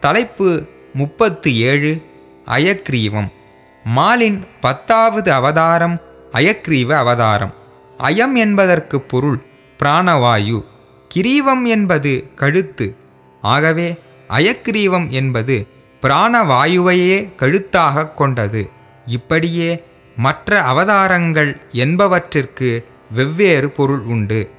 தலைப்பு முப்பத்து ஏழு அயக்ரீவம். மாலின் பத்தாவது அவதாரம் அயக்ரீவ அவதாரம். அயம் என்பதற்கு பொருள் பிராணவாயு. கிரீவம் என்பது கழுத்து. ஆகவே அயக்ரீவம் என்பது பிராணவாயுவையே கழுத்தாகக் கொண்டது. இப்படியே மற்ற அவதாரங்கள் என்பவற்றிற்கு வெவ்வேறு பொருள் உண்டு.